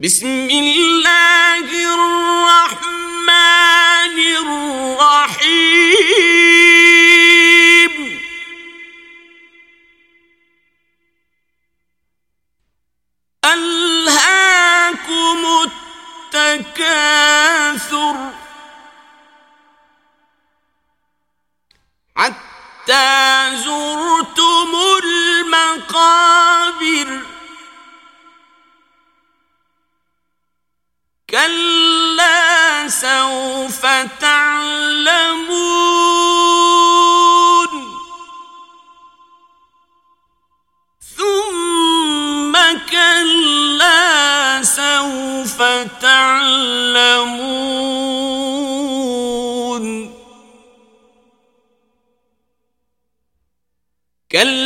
بسم اللہ الرحمن الرحیم الہاکم التکاثر حتی كلا سوف تعلمون. ثم كلا سوف تعلمون. كلا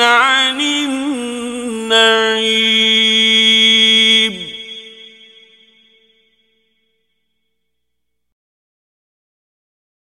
عن النعيم